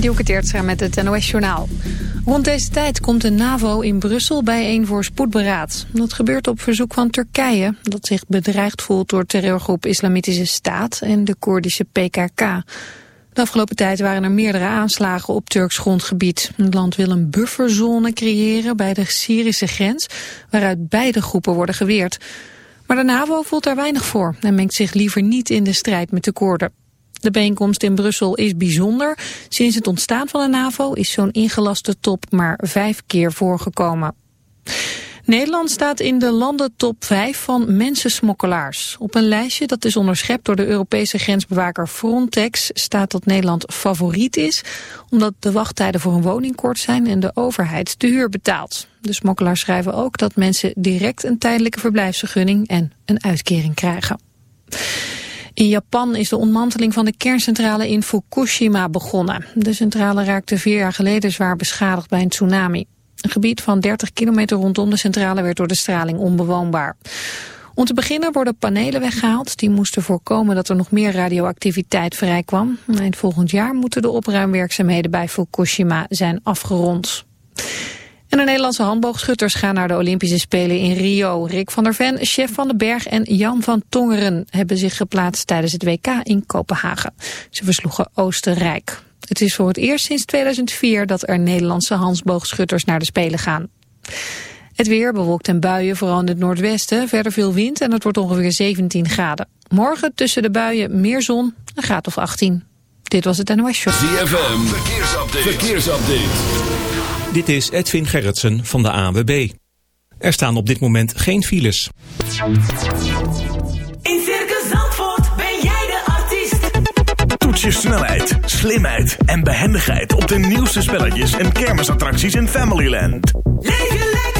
Dielke Teertstra met het NOS-journaal. Rond deze tijd komt de NAVO in Brussel bijeen voor spoedberaad. Dat gebeurt op verzoek van Turkije, dat zich bedreigd voelt door terreurgroep Islamitische Staat en de Koerdische PKK. De afgelopen tijd waren er meerdere aanslagen op Turks grondgebied. Het land wil een bufferzone creëren bij de Syrische grens, waaruit beide groepen worden geweerd. Maar de NAVO voelt daar weinig voor en mengt zich liever niet in de strijd met de Koerden. De bijeenkomst in Brussel is bijzonder. Sinds het ontstaan van de NAVO is zo'n ingelaste top maar vijf keer voorgekomen. Nederland staat in de landentop 5 van mensensmokkelaars. Op een lijstje dat is onderschept door de Europese grensbewaker Frontex staat dat Nederland favoriet is, omdat de wachttijden voor een woning kort zijn en de overheid de huur betaalt. De smokkelaars schrijven ook dat mensen direct een tijdelijke verblijfsvergunning en een uitkering krijgen. In Japan is de ontmanteling van de kerncentrale in Fukushima begonnen. De centrale raakte vier jaar geleden zwaar beschadigd bij een tsunami. Een gebied van 30 kilometer rondom de centrale werd door de straling onbewoonbaar. Om te beginnen worden panelen weggehaald. Die moesten voorkomen dat er nog meer radioactiviteit vrijkwam. Eind volgend jaar moeten de opruimwerkzaamheden bij Fukushima zijn afgerond. En de Nederlandse handboogschutters gaan naar de Olympische Spelen in Rio. Rick van der Ven, chef van de Berg en Jan van Tongeren hebben zich geplaatst tijdens het WK in Kopenhagen. Ze versloegen Oostenrijk. Het is voor het eerst sinds 2004 dat er Nederlandse handboogschutters naar de Spelen gaan. Het weer bewolkt en buien, vooral in het noordwesten. Verder veel wind en het wordt ongeveer 17 graden. Morgen tussen de buien meer zon, een graad of 18. Dit was het NOS Show. ZFM, verkeersupdate. verkeersupdate. Dit is Edwin Gerritsen van de ANWB. Er staan op dit moment geen files. In Circus Zandvoort ben jij de artiest. Toets je snelheid, slimheid en behendigheid op de nieuwste spelletjes en kermisattracties in Familyland. Leef je lekker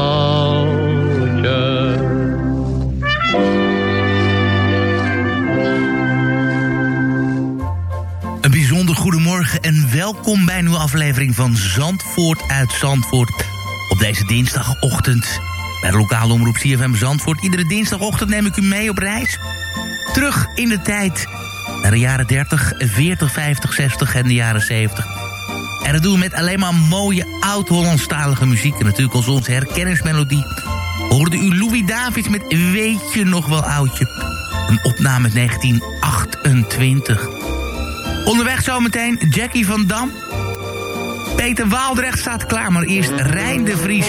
Welkom bij een nieuwe aflevering van Zandvoort uit Zandvoort. Op deze dinsdagochtend bij de lokale omroep CFM Zandvoort. Iedere dinsdagochtend neem ik u mee op reis. Terug in de tijd naar de jaren 30, 40, 50, 60 en de jaren 70. En dat doen we met alleen maar mooie oud-Hollandstalige muziek. En natuurlijk als onze herkenningsmelodie hoorde u Louis Davids met Weet je nog wel oudje. Een opname uit 1928. Onderweg zometeen Jackie van Dam. Peter Waaldrecht staat klaar, maar eerst Rijn de Vries.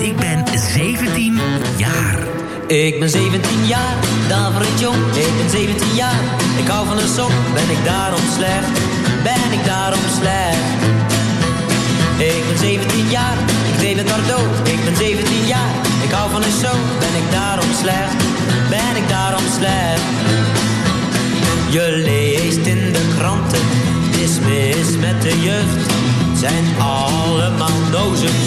Ik ben 17 jaar. Ik ben 17 jaar, daarvoor het jong. Ik ben 17 jaar, ik hou van een sok. Ben ik daarom slecht? Ben ik daarom slecht? Ik ben 17 jaar, ik deel het maar dood. Ik ben 17 jaar, ik hou van een show. Ben ik daarom slecht? Ben ik daarom slecht? Je leest in kranten, is mis met de jeugd. Zijn allemaal nozes,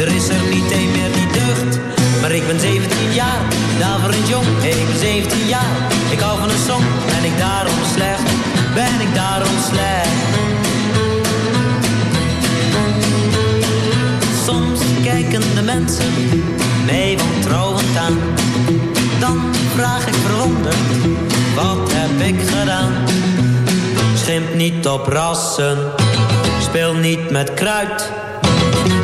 er is er niet één meer die deugt. Maar ik ben 17 jaar, daarvoor een jong. Ik ben 17 jaar, ik hou van een song. Ben ik daarom slecht? Ben ik daarom slecht? Soms kijken de mensen mij wantrouwend aan. Dan vraag ik verwonderd, wat heb ik gedaan? Schimp niet op rassen, speel niet met kruid.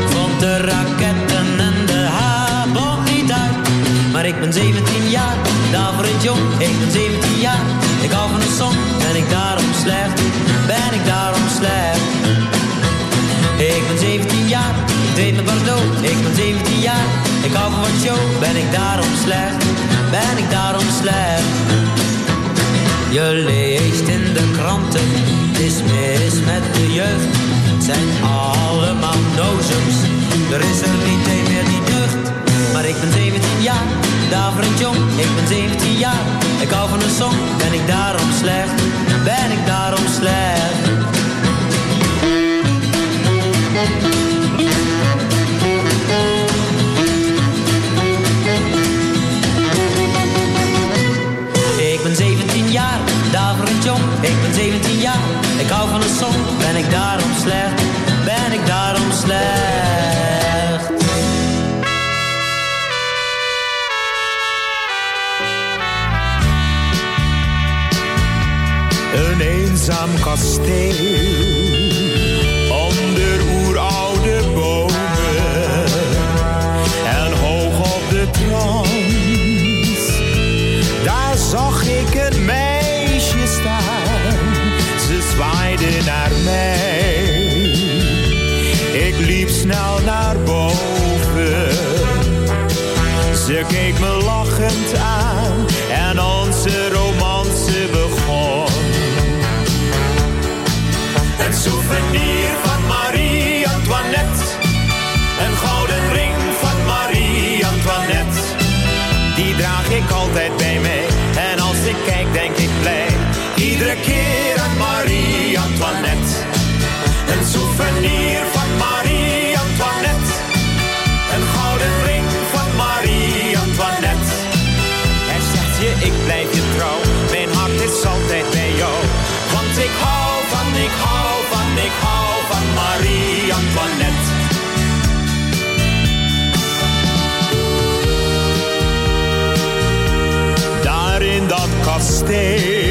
Vond de raketten en de habon niet uit. Maar ik ben 17 jaar, daarvoor het jong. Ik ben 17 jaar, ik hou van een song. Ben ik daarom slecht? Ben ik daarom slecht? Ik ben 17 jaar, ik deed me Bordeaux. Ik ben 17 jaar, ik hou van wat show. Ben ik daarom slecht? Ben ik daarom slecht? Je leest in de kranten, het is met de jeugd. Het zijn allemaal nozems, er is er niet een meer die deugd. Maar ik ben 17 jaar, daarvoor een jong. Ik ben 17 jaar, ik hou van een song. Ben ik daarom slecht? Ben ik daarom slecht? ik ben 17 jaar. Ik hou van een zon. ben ik daarom slecht? Ben ik daarom slecht? Een eenzaam kasteel Ze keek me lachend aan en onze romance begon. Een souvenir van Marie-Antoinette. Een gouden ring van Marie-Antoinette. Die draag ik altijd bij mij. En als ik kijk denk ik blij. Iedere keer aan Marie-Antoinette. Een souvenir kasteel.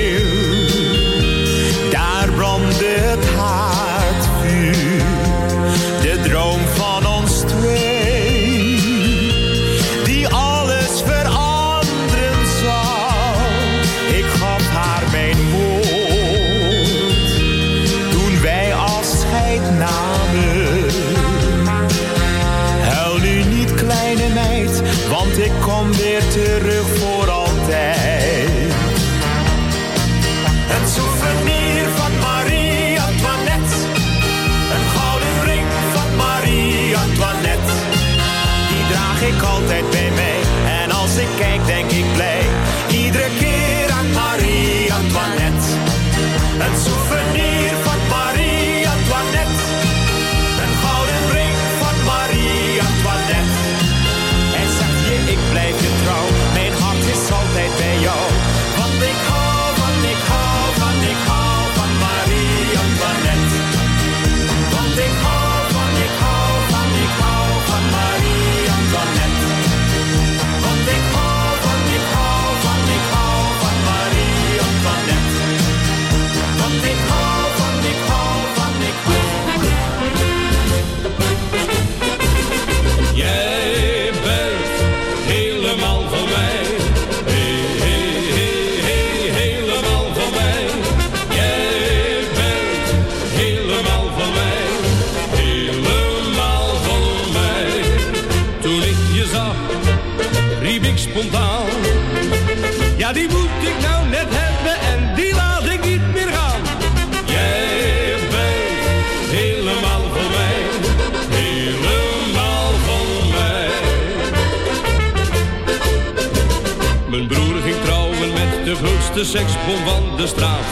grootste seksbom van de straat.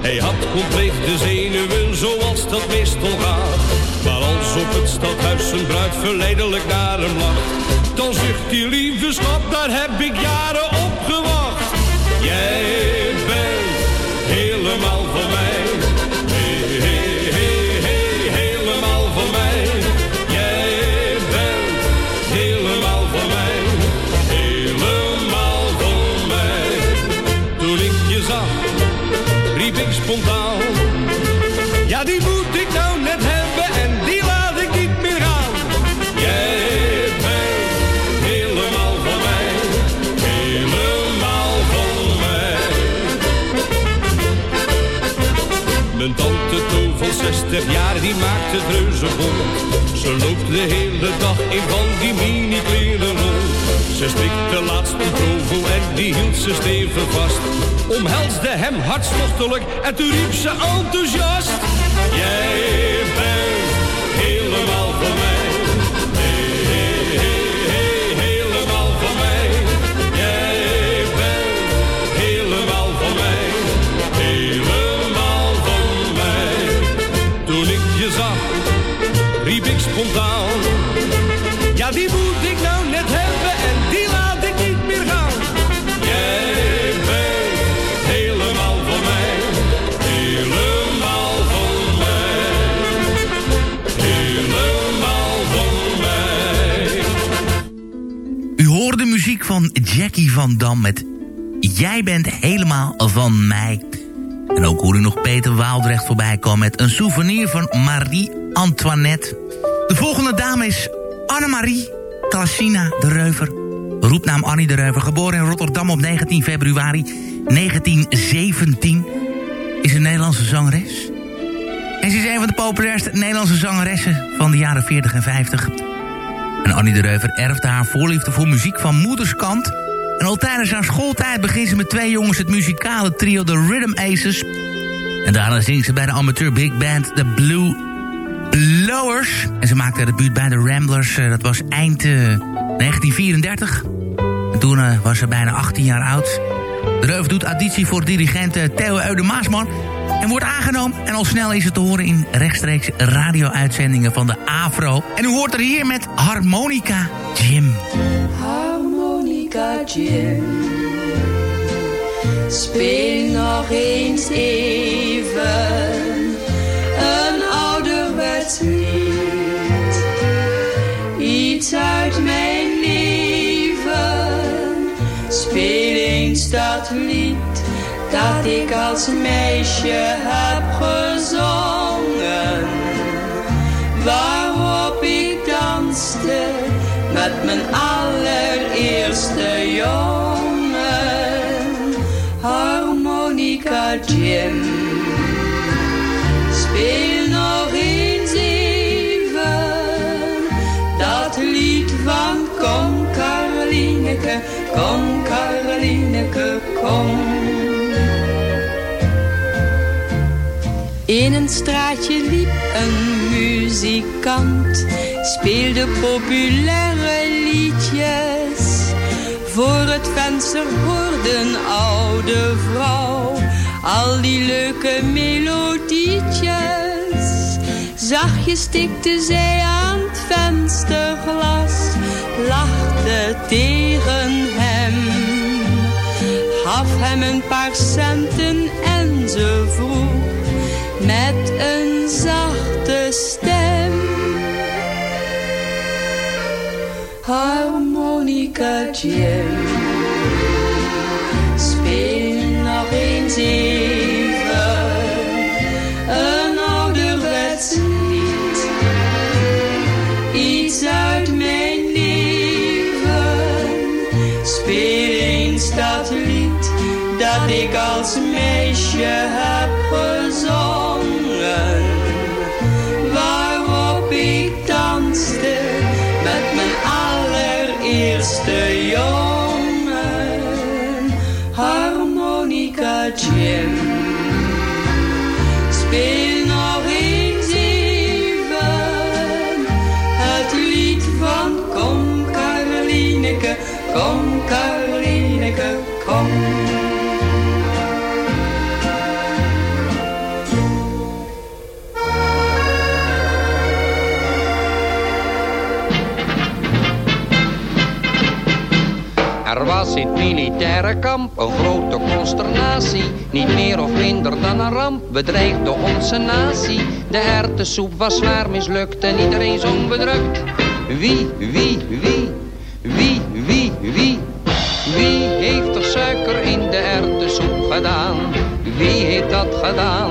Hij had compleet de zenuwen zoals dat meestal gaat. Maar als op het stadhuis zijn bruid verleidelijk naar hem lacht... dan zegt die lieve schat, daar heb ik jaren op gewacht. Jij bent helemaal van mij Ja, die moet ik nou net hebben en die laat ik niet meer aan. Jij bent helemaal van mij, helemaal van mij. Mijn tante tof van 60 jaar, die maakt het reuze Ze loopt de hele dag in van die mini ze stikte de laatste tovo en die hield ze stevig vast. Omhelsde hem hartstochtelijk en toen riep ze enthousiast. Jij bent helemaal van mij. Riep ik spontaan, ja die moet ik nou Jackie van Dam met Jij bent helemaal van mij. En ook hoor u nog Peter Waaldrecht voorbij komen met een souvenir van Marie Antoinette. De volgende dame is Annemarie Tassina de Reuver. Roepnaam Annie de Reuver, geboren in Rotterdam op 19 februari 1917. Is een Nederlandse zangeres. En ze is een van de populairste Nederlandse zangeressen van de jaren 40 en 50. Annie de Reuver erfde haar voorliefde voor muziek van moederskant... En al tijdens haar schooltijd begint ze met twee jongens het muzikale trio The Rhythm Aces. En daarna zingt ze bij de amateur big band The Blue Blowers. En ze maakte debuut bij de Ramblers, eh, dat was eind uh, 1934. En toen uh, was ze bijna 18 jaar oud. De Reuf doet auditie voor dirigent Theo Eude Maasman... en wordt aangenomen. En al snel is het te horen in rechtstreeks radio-uitzendingen van de AVRO. En u hoort er hier met Harmonica Jim. Harmonica Jim. Speel nog eens even een ouderwets lied. Iets uit mijn leven. Speel eens dat lied dat ik als meisje heb gezongen. Waarop ik danste met mijn allereerste jongen, harmonica Jim. In een straatje liep een muzikant, speelde populaire liedjes. Voor het venster hoorde een oude vrouw al die leuke melodietjes. Zachtjes tikte zij aan het vensterglas, lachte tegen hem. Gaf hem een paar centen en ze vroeg met een zachte stem. Harmonica Jim, speel nog eens even een ouderwets lied. Iets uit mijn leven, speel eens dat lied dat ik als meisje militaire kamp een grote consternatie. Niet meer of minder dan een ramp bedreigde onze natie. De erwtensoep was zwaar mislukt en iedereen zong bedrukt. Wie, wie, wie, wie, wie, wie, wie heeft er suiker in de erwtensoep gedaan? Wie heeft dat gedaan?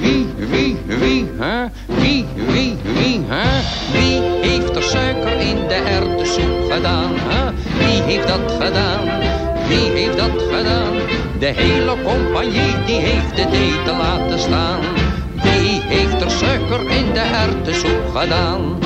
Wie, wie, wie, hè? Wie, wie, wie, hè? Wie heeft er suiker in de erwtensoep gedaan, hè? Wie heeft dat gedaan? Wie heeft dat gedaan? De hele compagnie die heeft het eten laten staan. Wie heeft er suiker in de erwtensoep gedaan?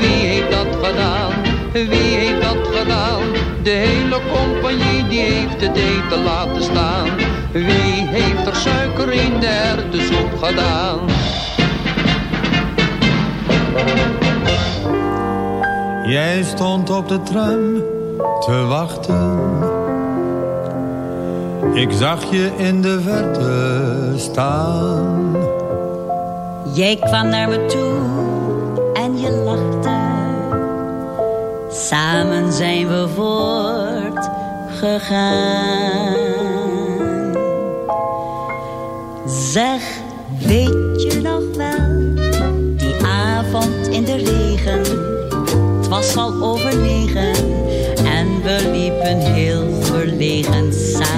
Wie heeft dat gedaan? Wie heeft dat gedaan? De hele compagnie die heeft het eten laten staan. Wie heeft er suiker in de erwtensoep gedaan? Jij stond op de tram te wachten. Ik zag je in de verte staan. Jij kwam naar me toe en je lachte. Samen zijn we voortgegaan. Zeg, weet je nog wel, die avond in de regen. Het was al over negen en we liepen heel verlegen samen.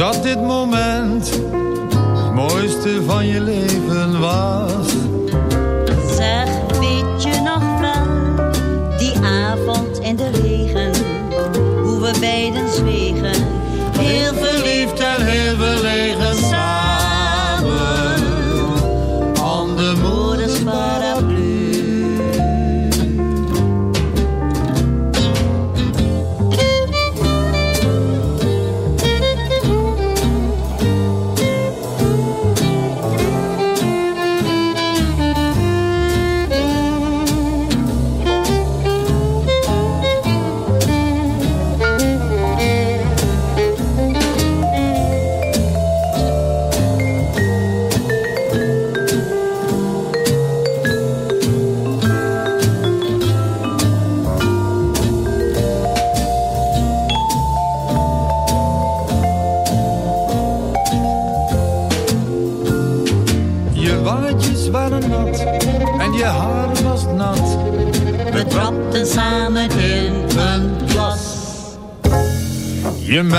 omdat dit moment het mooiste van je leven was.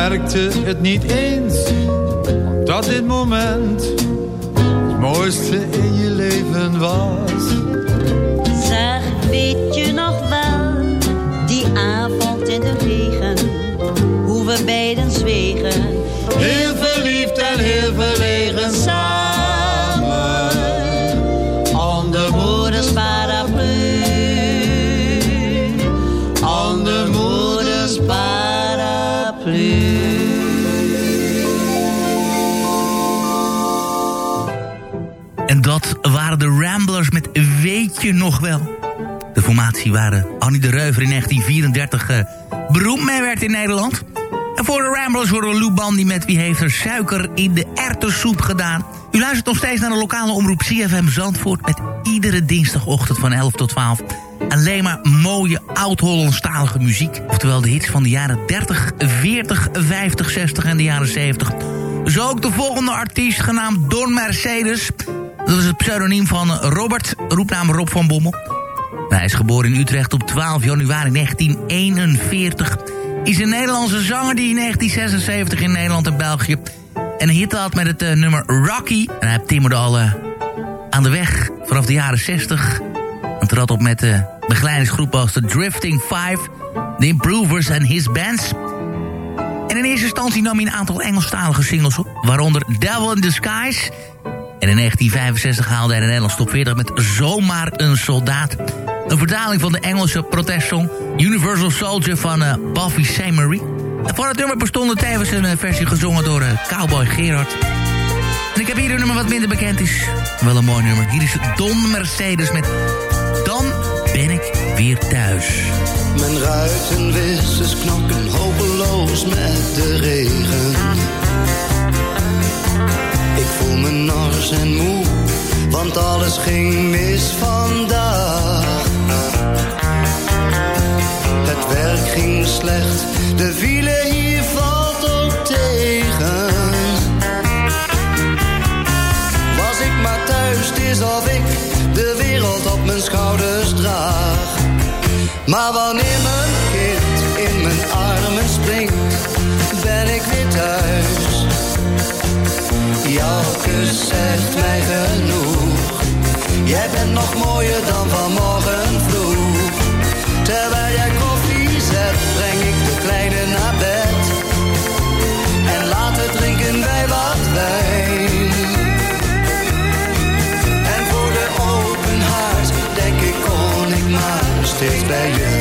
Merkte het niet eens, dat dit moment het mooiste in je leven was. Waar Annie de Reuver in 1934 eh, beroemd mee werd in Nederland. En voor de Ramblers horen we Lou Bandy met Wie heeft er suiker in de erwtensoep gedaan. U luistert nog steeds naar de lokale omroep CFM Zandvoort... met iedere dinsdagochtend van 11 tot 12 alleen maar mooie oud-Hollandstalige muziek. Oftewel de hits van de jaren 30, 40, 50, 60 en de jaren 70. Zo ook de volgende artiest genaamd Don Mercedes... Dat is het pseudoniem van Robert, roepnaam Rob van Bommel. Hij is geboren in Utrecht op 12 januari 1941. Is een Nederlandse zanger die in 1976 in Nederland en België... een hit had met het uh, nummer Rocky. En hij timmerde al uh, aan de weg vanaf de jaren 60. En trad op met de begeleidingsgroep als de Drifting Five... The Improvers en His Bands... En in eerste instantie nam hij een aantal Engelstalige singles op... waaronder Devil in Disguise... En in 1965 haalde hij de Nederlands top 40 met Zomaar een Soldaat. Een vertaling van de Engelse protestsong Universal Soldier van eh, Buffy Sainte Marie. Van het nummer bestond tijdens een eh, versie gezongen door eh, Cowboy Gerard. En ik heb hier een nummer wat minder bekend is. Wel een mooi nummer. Hier is Don Mercedes met Dan ben ik weer thuis. Mijn ruitenwissers knokken hopeloos met de regen. Ik voel me nors en moe, want alles ging mis vandaag. Het werk ging slecht, de wielen hier valt ook tegen. Was ik maar thuis, is of ik de wereld op mijn schouders draag. Maar wanneer mijn kind in mijn armen springt, ben ik weer thuis. Jouw kus zegt mij genoeg, jij bent nog mooier dan vanmorgen. steeds bij je.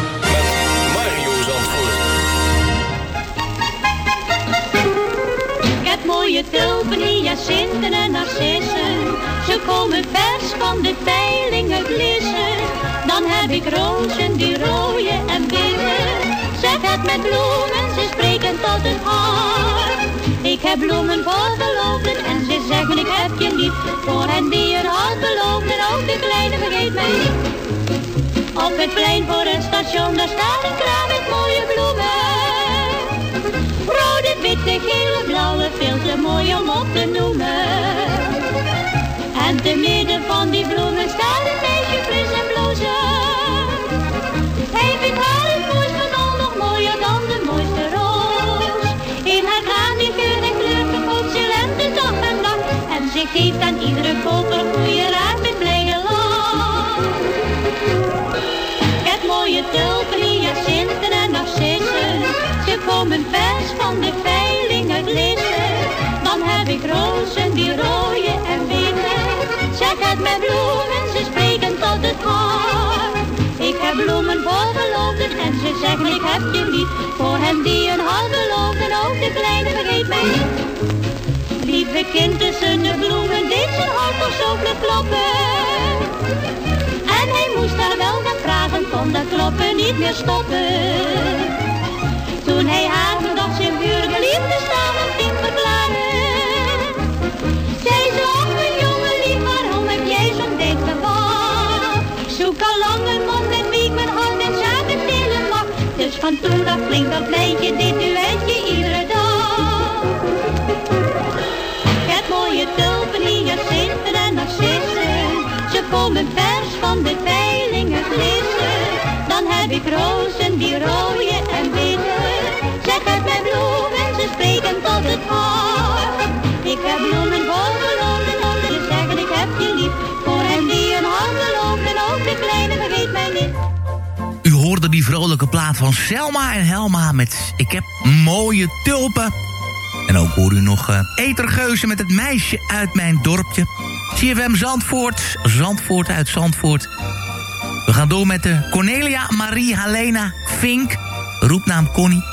de peilingen blissen. Dan heb ik rozen die rooien en witte. Zeg het met bloemen, ze spreken tot het hart. Ik heb bloemen voor verloofden en ze zeggen ik heb je lief. Voor hen die een hart beloofden, ook de kleine vergeet mij niet. Op het plein voor het station, daar staat een kraam met mooie bloemen. Rode, witte, gele, blauwe, veel te mooi om op te noemen. Van die bloemen staat een meisje fris en blozen. Hij vindt haar het mooiste van al nog mooier dan de mooiste roos. In haar kraan die geur en kleur verkoopt ze lente dag en nacht. En ze geeft aan iedere koper goede raad met blije lach. Heb mooie tulpen, hyacinten en narcissen. Ze komen vers van de veiling uit Lissen. Dan heb ik rozen die rooien en witte. Met bloemen, ze spreken tot het hart. Ik heb bloemen voor verloofden en ze zeggen ik heb je lief. Voor hen die een hart beloofden, ook de kleine vergeet mij niet. Lieve kind tussen de bloemen, deed zijn hart toch zo kloppen. En hij moest daar wel naar vragen, kon dat kloppen niet meer stoppen. Van toen af klinkt dat meidje dit duetje iedere dag. Heb mooie tulpen, hyacinten en narcissen. Ze komen vers van de peilingen glissen. Dan heb ik rozen die rooien en witte. Zeg het met bloemen, ze spreken tot het hart. Ik heb bloemen voor vrolijke plaat van Selma en Helma met Ik heb mooie tulpen. En ook hoor u nog uh, Etergeuzen met het meisje uit mijn dorpje. CFM Zandvoort, Zandvoort uit Zandvoort. We gaan door met de Cornelia Marie Helena Fink, roepnaam Connie.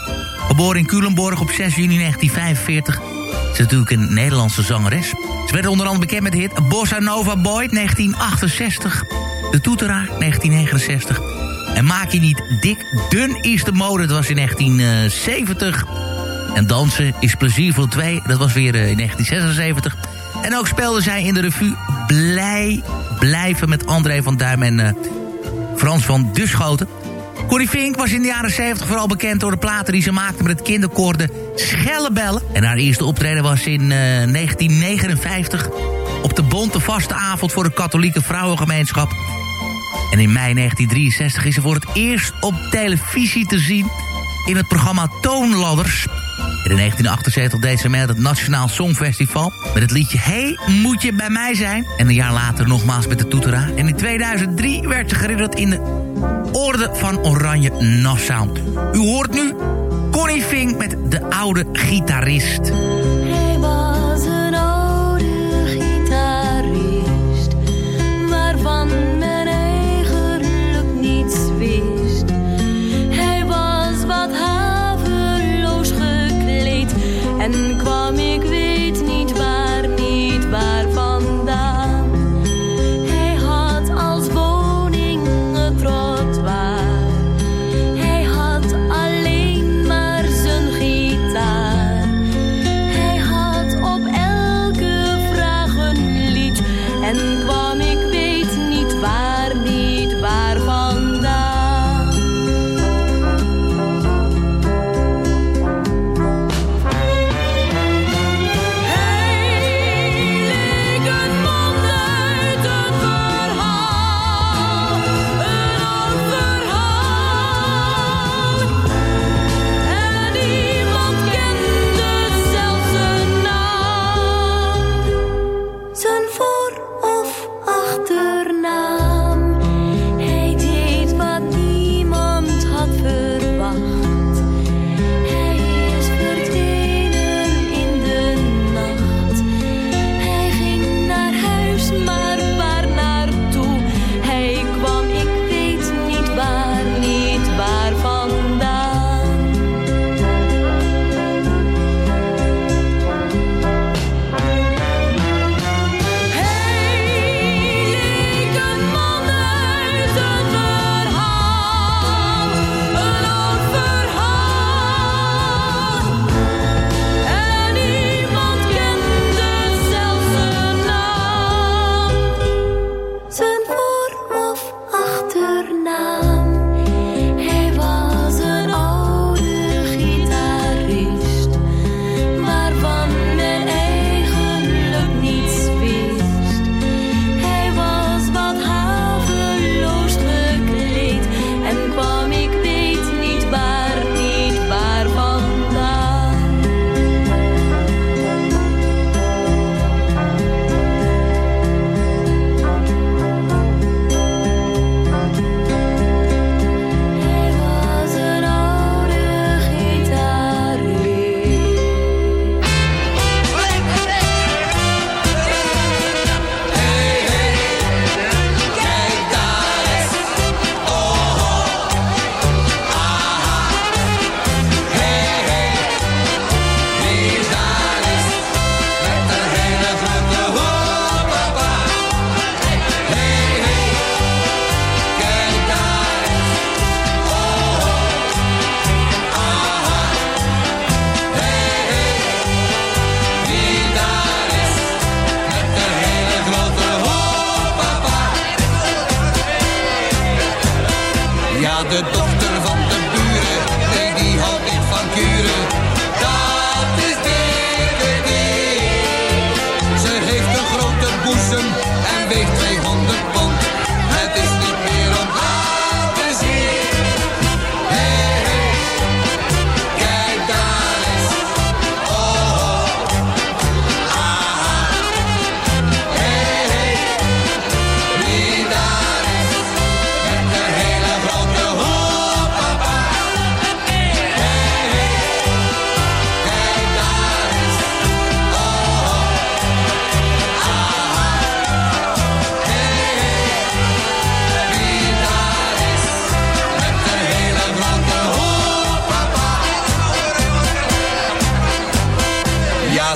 Geboren in Culemborg op 6 juni 1945. Ze is natuurlijk een Nederlandse zangeres. Ze werd onder andere bekend met de hit Bossa Nova Boy 1968. De Toeteraar 1969. En maak je niet dik, dun is de mode. Dat was in 1970. En dansen is plezier voor twee. Dat was weer in 1976. En ook speelde zij in de revue Blij Blijven met André van Duim en uh, Frans van Duschoten. Corrie Fink was in de jaren 70 vooral bekend door de platen die ze maakte met het kinderkoor de Schellebellen. En haar eerste optreden was in uh, 1959 op de Bonte Vaste Avond voor de katholieke vrouwengemeenschap. En in mei 1963 is ze voor het eerst op televisie te zien in het programma Toonladders. In 1978 deed ze mee aan het Nationaal Songfestival... met het liedje Hey, moet je bij mij zijn? En een jaar later nogmaals met de toetera. En in 2003 werd ze geridderd in de Orde van Oranje Nassau. U hoort nu Connie Vink met De Oude Gitarist.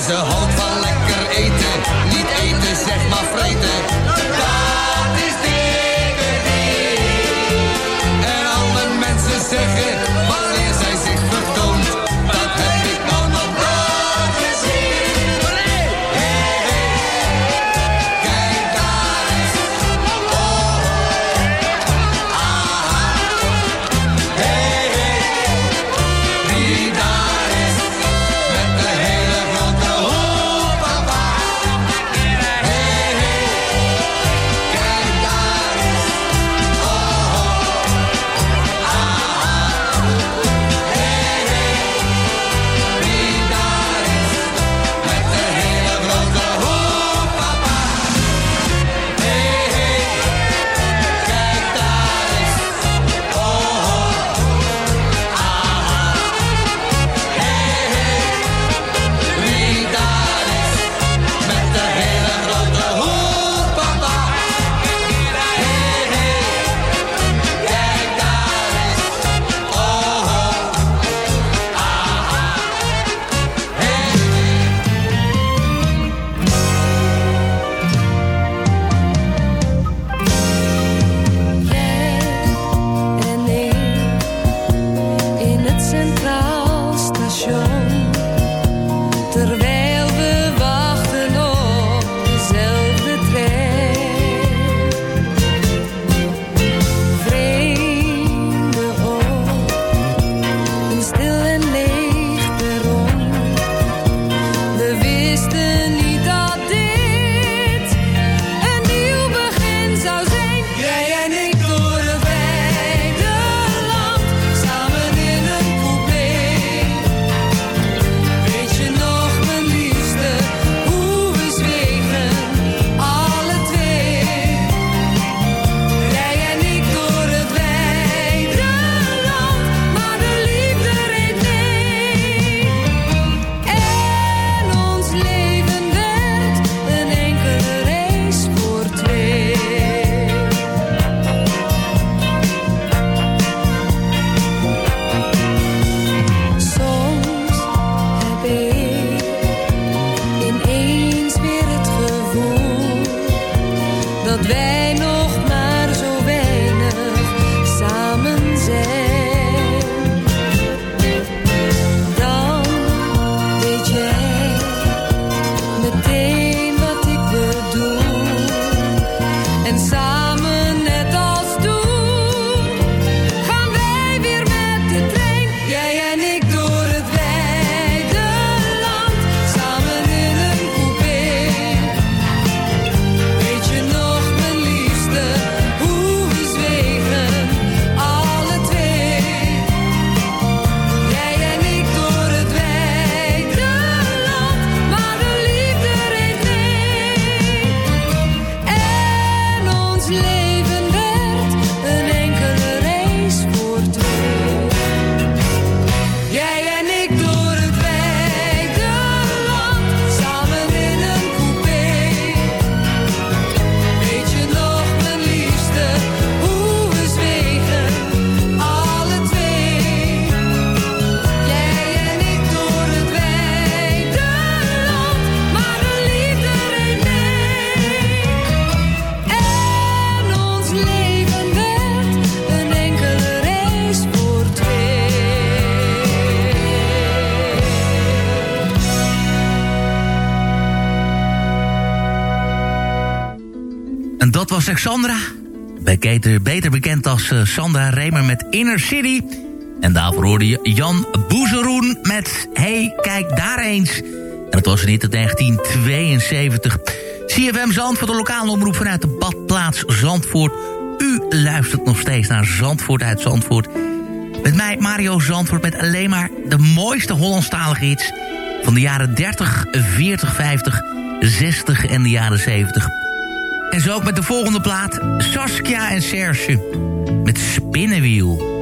Als de hand was Alexandra. Beketer, beter bekend als eh, Sandra Remer met Inner City. En daarvoor hoorde je Jan Boezeroen met Hey, kijk daar eens. En dat was in 1972. CFM Zandvoort, de lokale omroep vanuit de badplaats Zandvoort. U luistert nog steeds naar Zandvoort uit Zandvoort. Met mij Mario Zandvoort met alleen maar de mooiste Hollandstalige hits... van de jaren 30, 40, 50, 60 en de jaren 70. En zo ook met de volgende plaat. Saskia en Serge. Met Spinnenwiel.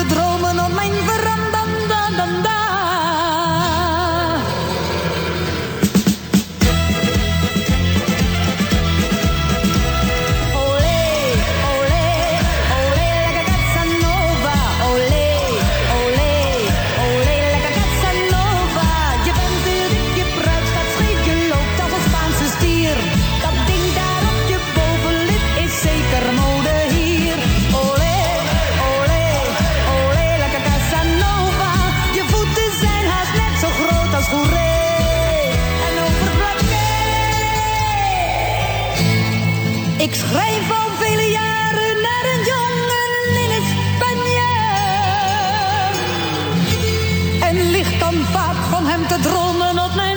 этот дрон. Van hem te dronnen op mijn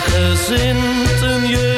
gezind een jeugdig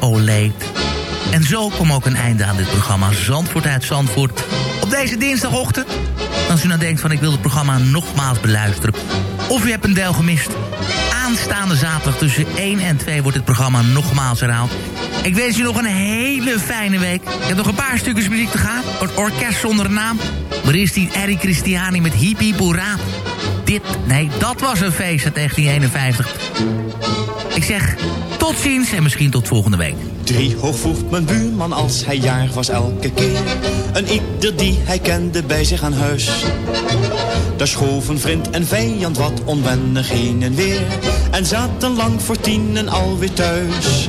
Olé. En zo kwam ook een einde aan dit programma Zandvoort uit Zandvoort. Op deze dinsdagochtend. Als u nou denkt van ik wil het programma nogmaals beluisteren. Of u hebt een deel gemist. Aanstaande zaterdag tussen 1 en 2 wordt het programma nogmaals herhaald. Ik wens u nog een hele fijne week. Ik heb nog een paar stukjes muziek te gaan. Een orkest zonder naam. Maar eerst die Eric Christiani met Hiep Hoera. Dit, nee, dat was een feest uit 1951. Ik zeg tot ziens en misschien tot volgende week. Drie hoog voegt mijn buurman als hij jarig was elke keer. Een ieder die hij kende bij zich aan huis. Daar schoven vriend en vijand wat onwennig heen en weer. En zaten lang voor tienen alweer thuis.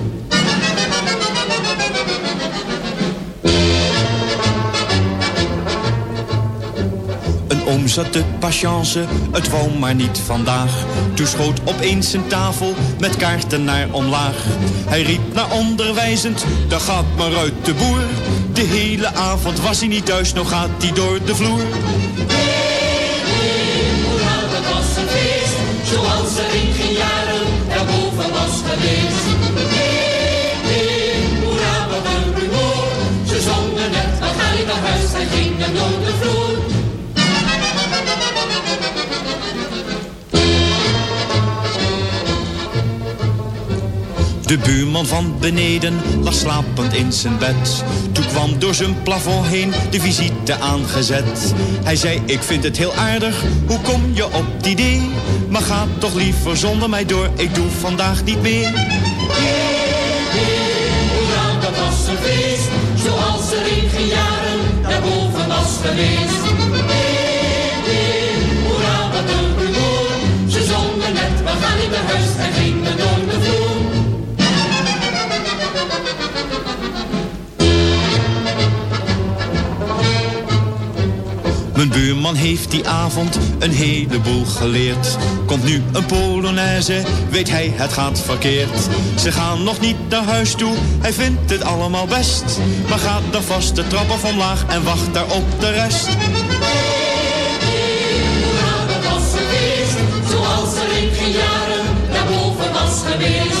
Oom zat de patience, het wou maar niet vandaag. Toen schoot opeens een tafel met kaarten naar omlaag. Hij riep naar onderwijzend, daar gaat maar uit de boer. De hele avond was hij niet thuis, nou gaat hij door de vloer. Zoals er in geen jaren daarboven was geweest. Hey, hey, hoera, wat een. Ze zongen net, we gaan niet naar huis en gingen door de De buurman van beneden lag slapend in zijn bed. Toen kwam door zijn plafond heen de visite aangezet. Hij zei, ik vind het heel aardig, hoe kom je op die idee? Maar ga toch liever zonder mij door, ik doe vandaag niet meer. Dat was een zoals er in geen jaren daarboven was geweest. Mijn buurman heeft die avond een heleboel geleerd. Komt nu een Polonaise, weet hij het gaat verkeerd. Ze gaan nog niet naar huis toe, hij vindt het allemaal best. Maar gaat dan vast de trap af omlaag en wacht daar op de rest. Zoals er in geen jaren daarboven was geweest.